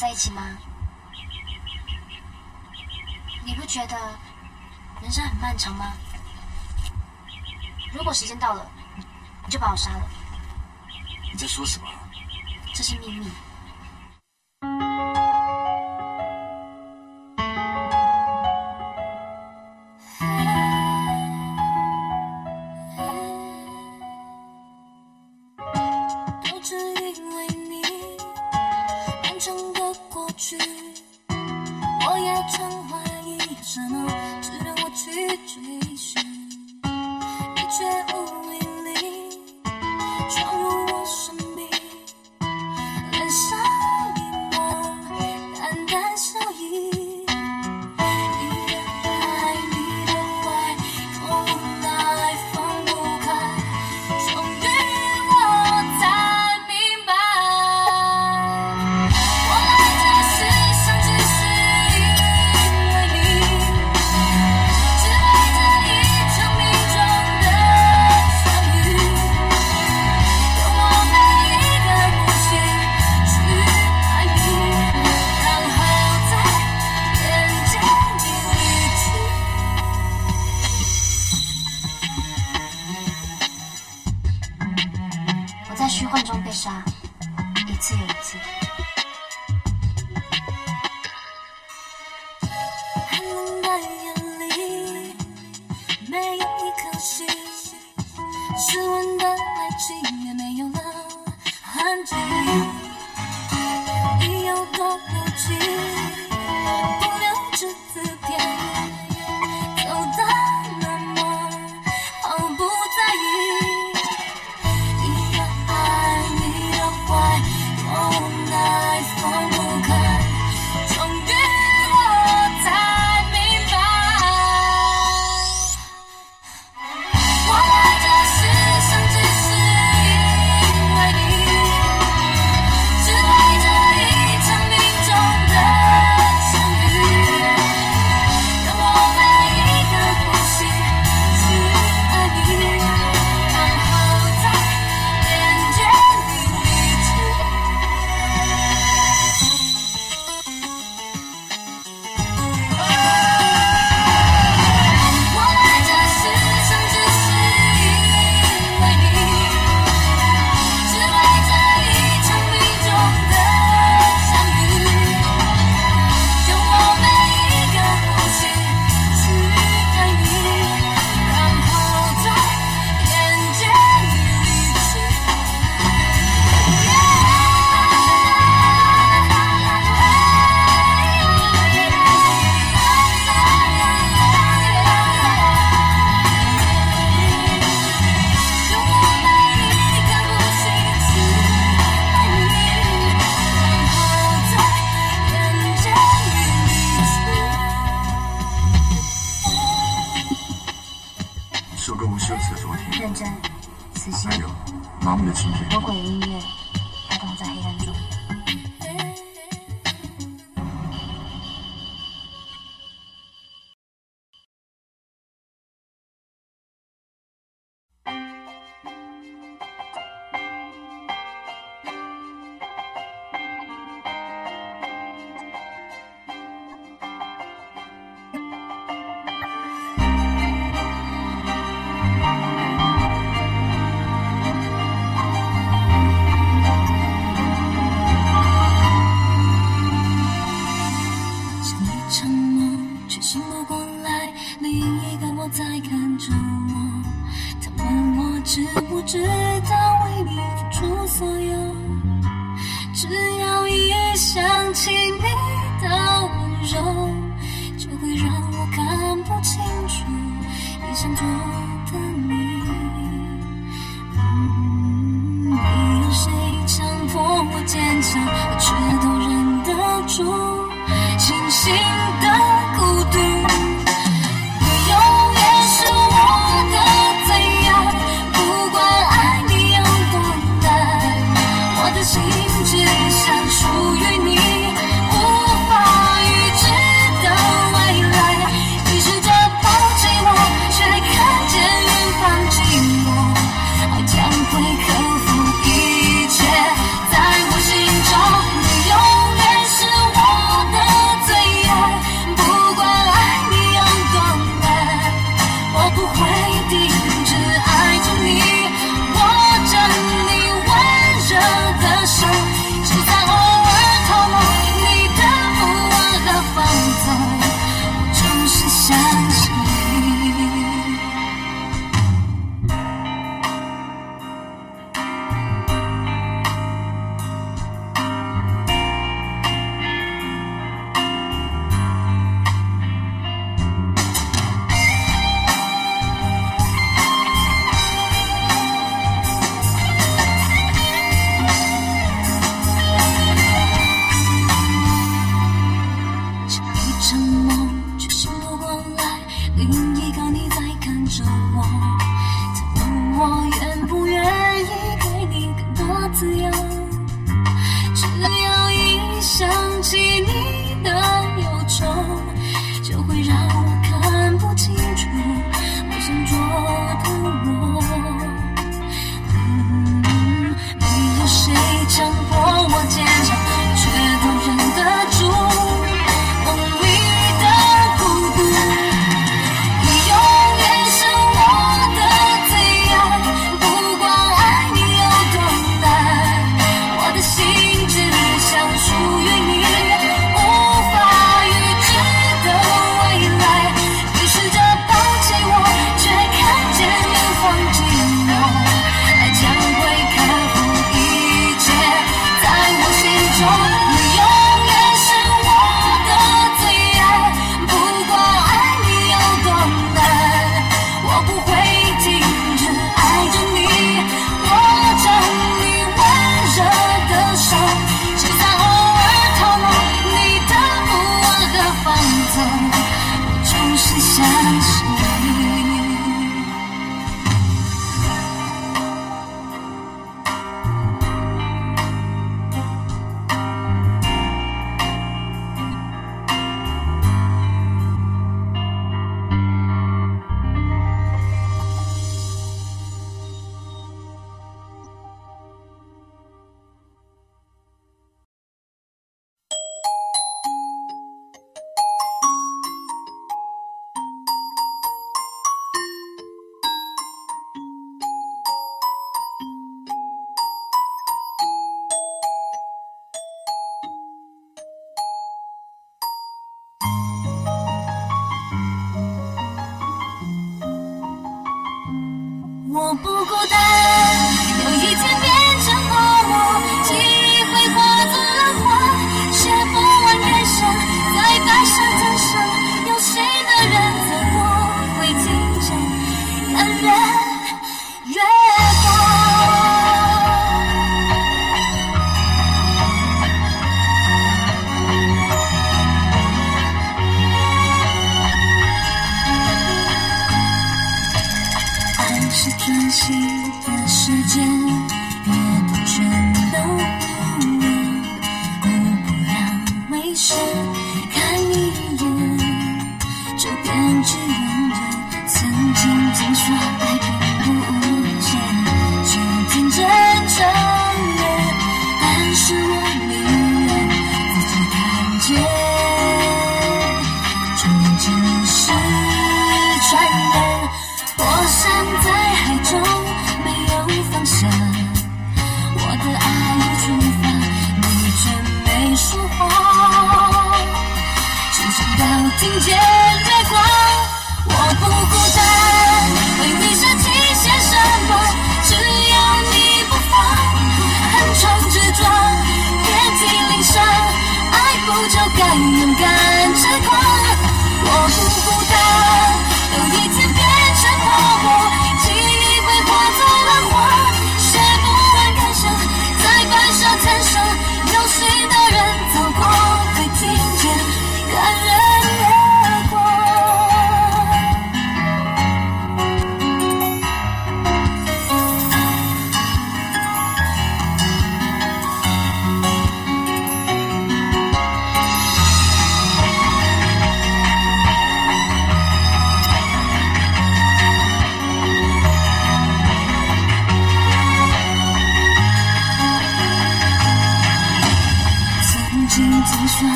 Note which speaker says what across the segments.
Speaker 1: 在一
Speaker 2: 起吗？你不觉得人生很漫长吗？如果时间到了你就把我杀了。
Speaker 3: 你在说什么？
Speaker 2: 这是秘密。虚幻中被杀。一次又一次。在看着我他问我知不知道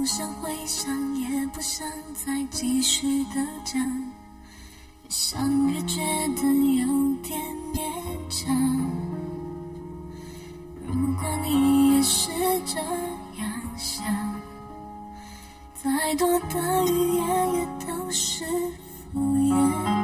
Speaker 2: 不想回想也不想再继续的讲。越想越觉得有点勉强如果你也是这样想再多的语言也都是敷衍。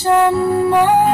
Speaker 2: 什么？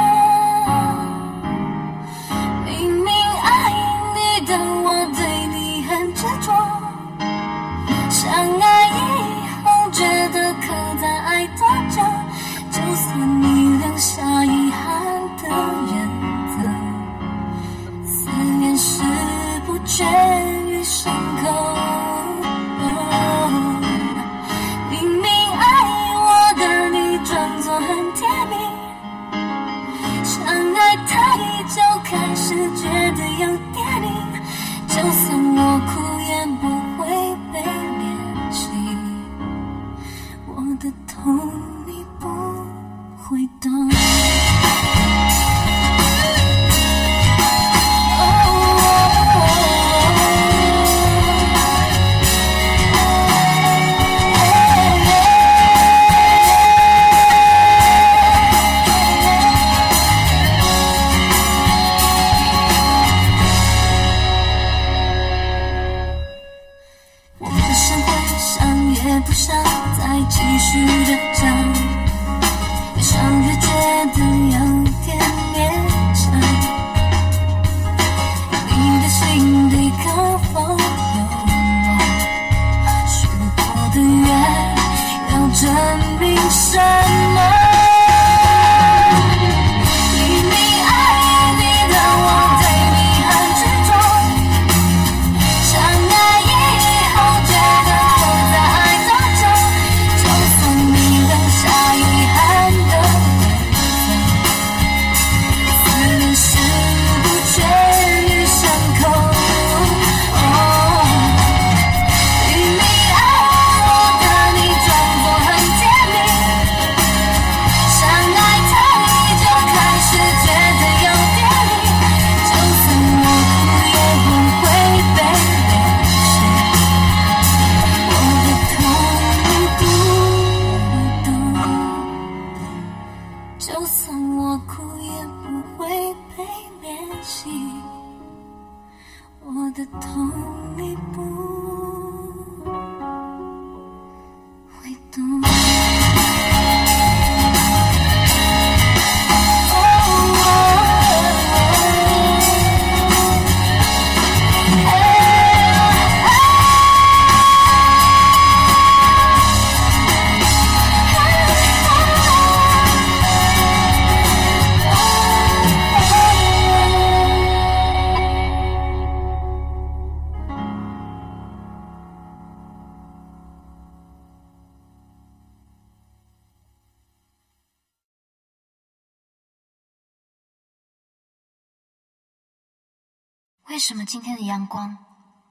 Speaker 2: 为什么今天的阳光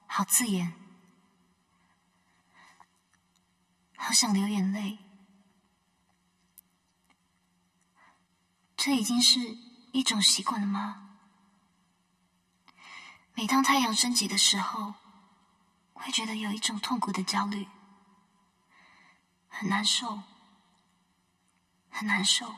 Speaker 2: 好刺眼？好想流眼泪。这已经是一种习惯了吗？每当太阳升起的时候，会觉得有一种痛苦的焦虑，很难受，很难受。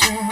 Speaker 4: times.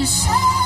Speaker 4: 是
Speaker 2: 谁？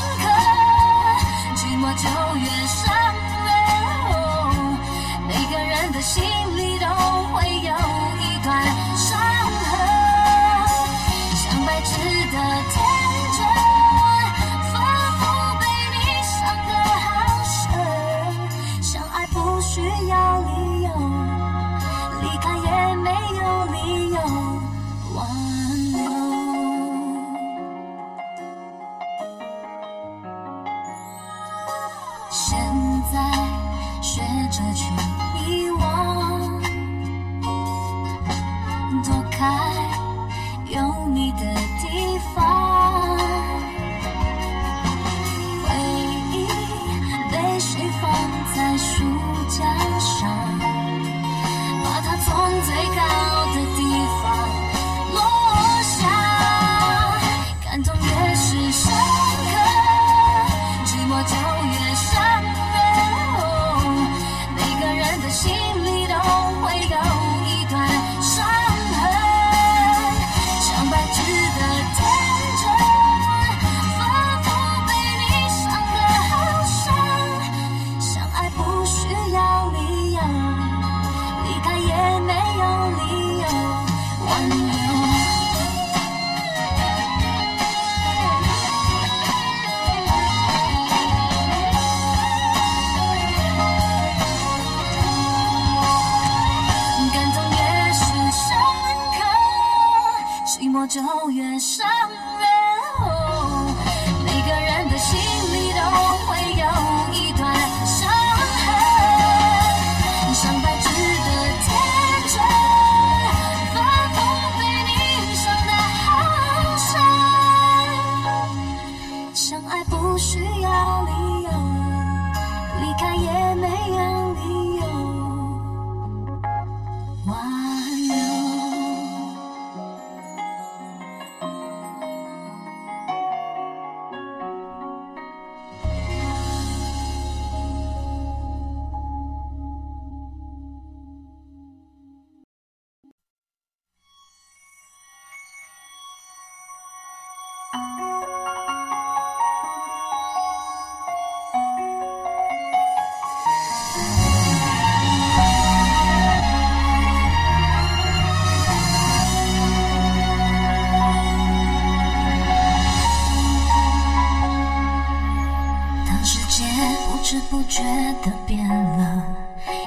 Speaker 2: 觉得变了。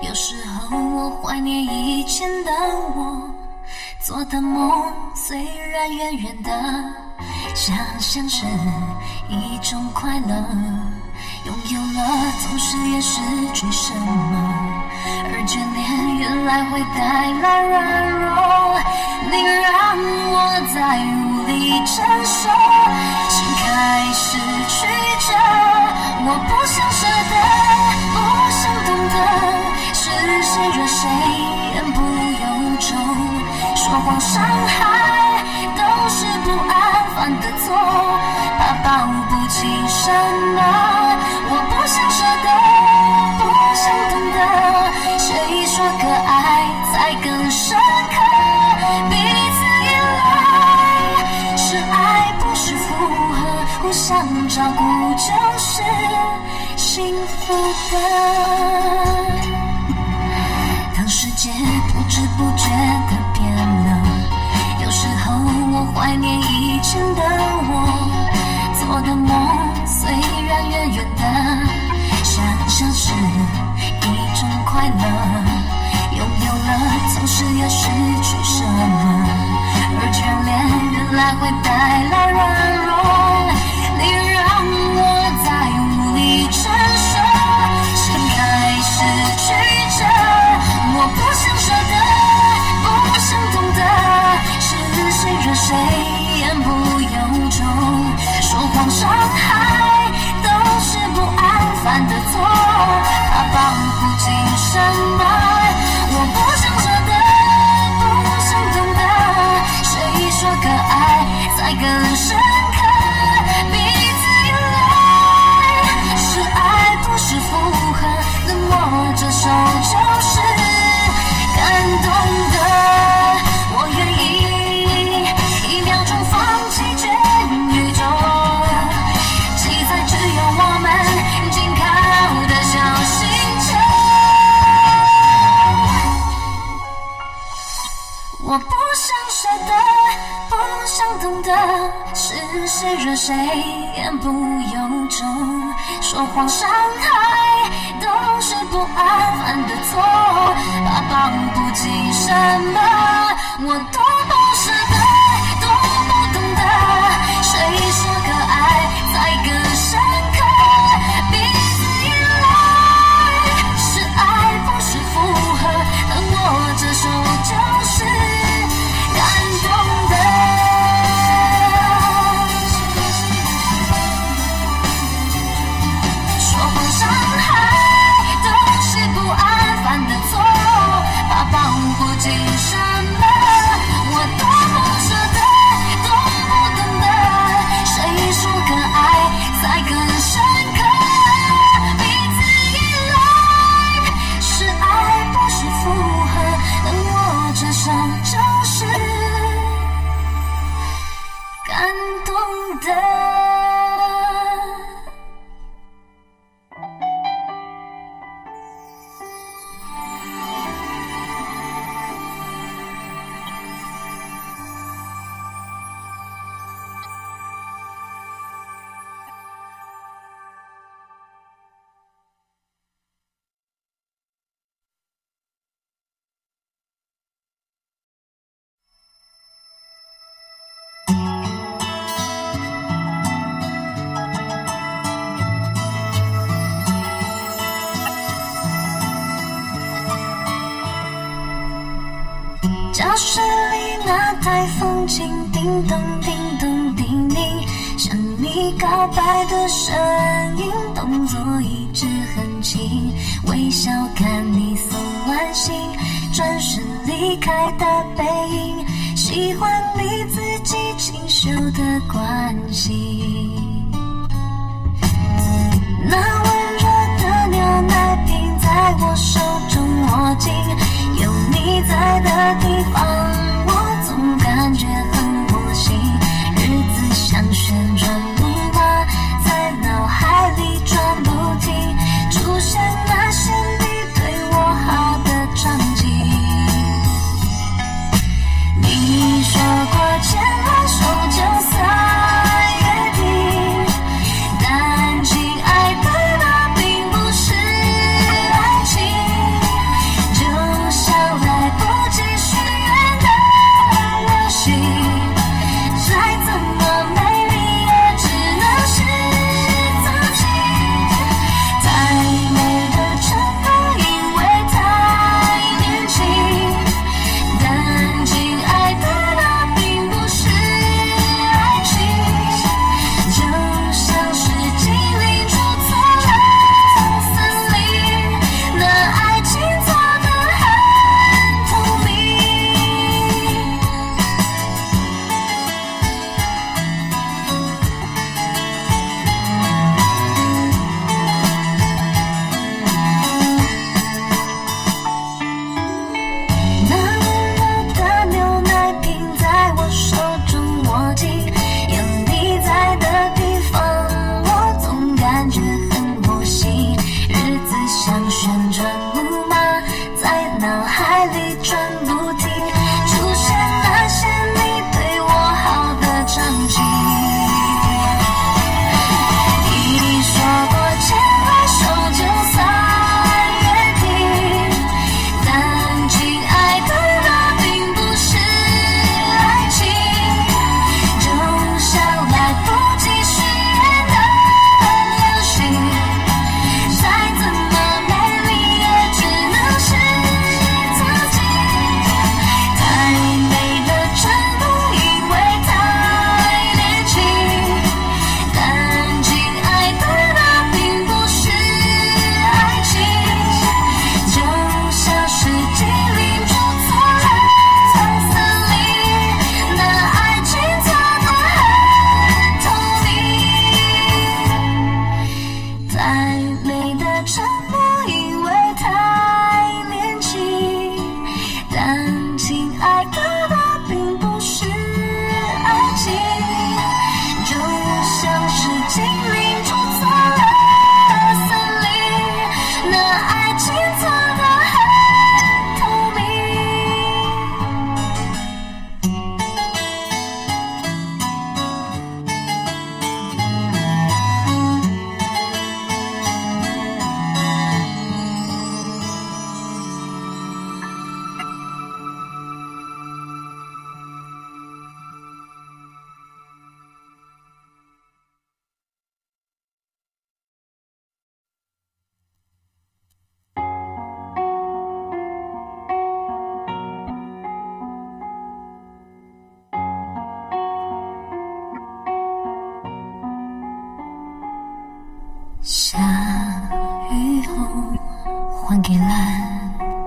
Speaker 2: 有时候我怀念以前的我，做的梦虽然远远的，想象是一种快乐。拥有了，总是也失去什么，而眷恋原来会带来软弱。你让我在无力承受，心开始曲折，我不想生。是谁惹谁言不由衷？说谎伤害都是不安犯的错，怕报不起什么。我不想舍得，不想懂得。谁说可爱才更深刻？彼此依赖是爱，不是负荷。互相照顾就是幸福的。来会带来软。是惹谁言不由衷说谎伤害都是不安犯的错怕抱不紧什么我多么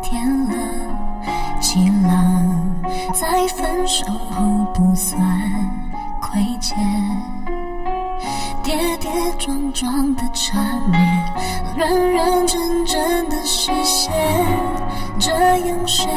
Speaker 2: 天了，晴浪在分手后不算亏欠，跌跌撞撞的缠绵，认认真真的实现，这样谁？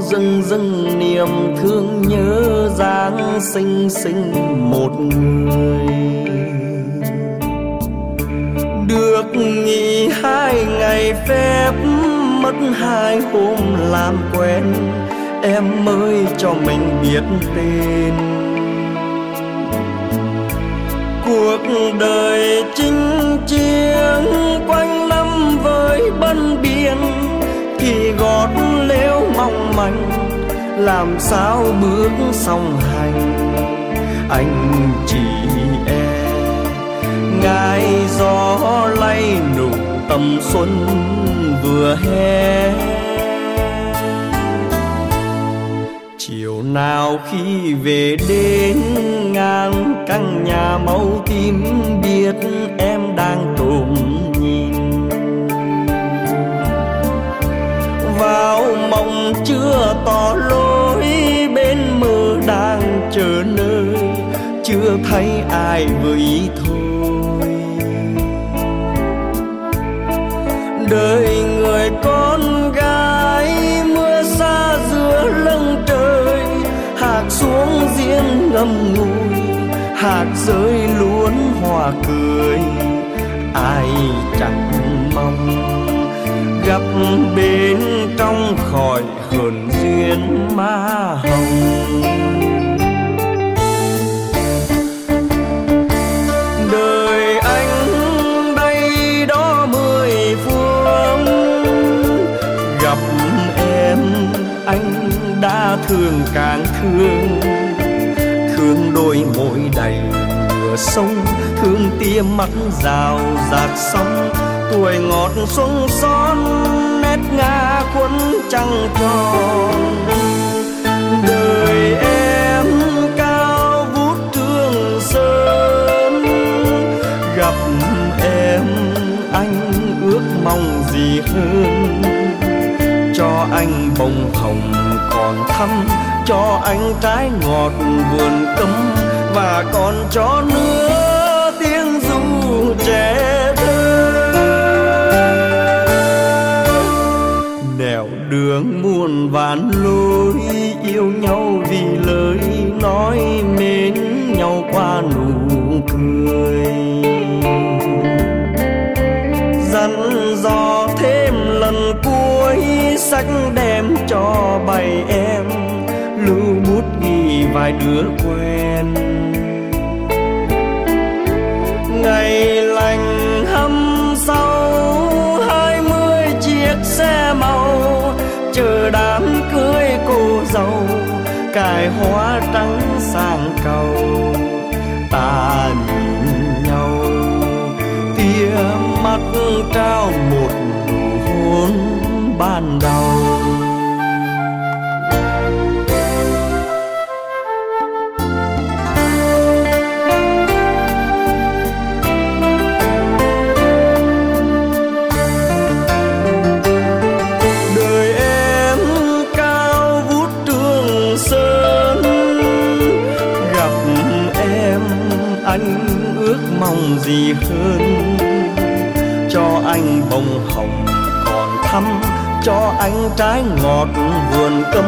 Speaker 5: Dưng dưng niềm thương nhớ dáng xinh xinh một người. Được nghỉ hai ngày phép, mất hai hôm làm quen, em mới cho mình biết tên. Cuộc đời chinh chiến quanh năm với bân biển thì gót lêu mong manh, làm sao bước song hành. Anh chỉ em, ngài gió lay nụ tầm xuân vừa hè. Chiều nào khi về đến ngang căn nhà màu tím, biết em đang tồn nhìn mong chưa tỏ lối? Bên mơ đang chờ nơi chưa thấy ai với ý thôi. Đời người con gái, mưa xa giữa lưng trời, hạt xuống riêng ngâm ngùi, hạt rơi luôn hòa cười, ai chẳng mong? Gặp bên trong khỏi hồn duyên ma hồng. Đời anh đây đó mười phương, gặp em anh đã thương càng thương. Thương đôi môi đầy mưa sông, thương tia mắt rào rạt sóng tuổi ngọt xuân son, nét nga quấn trăng tròn. Đời em cao vút thương sơn, gặp em anh ước mong gì hơn. Cho anh bông hồng còn thắm, cho anh trái ngọt vườn cấm và còn cho nữa đường muôn vàn lối, yêu nhau vì lời nói mến nhau qua nụ cười. Dặn dò thêm lần cuối, sách đem cho bầy em, lưu bút ghi vài đứa quen. Ngày là chờ đám cưới cô dâu, cài hoa trắng sang cầu ta nhìn nhau tia mắt trao một nụ hôn ban đầu. Cho anh trái ngọt vườn cấm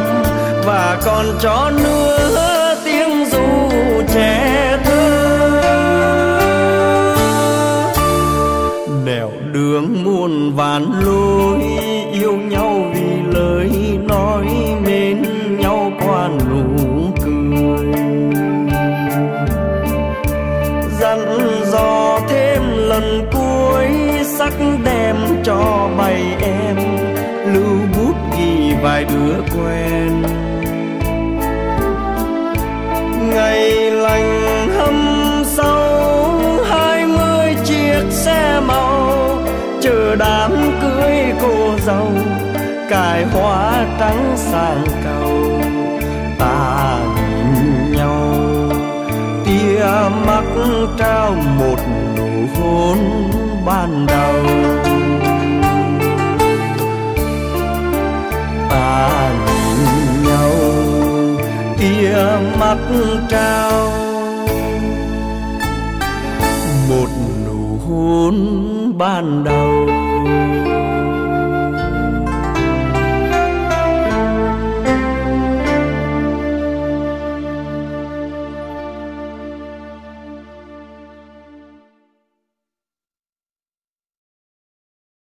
Speaker 5: và còn cho nữa tiếng ru trẻ thơ. Nẻo đường muôn vàn lối yêu nhau vì lời nói mến nhau qua nụ cười. Dặn dò thêm lần cuối, sắc đem cho bầy em vài quen. Ngày lành hâm sau hai mươi chiếc xe màu, chờ đám cưới cô dâu, cài hoa trắng sang cầu ta nhìn nhau. Tia mắt trao một nụ hôn ban đầu. Tia mắt trao. Một nụ hôn ban đầu.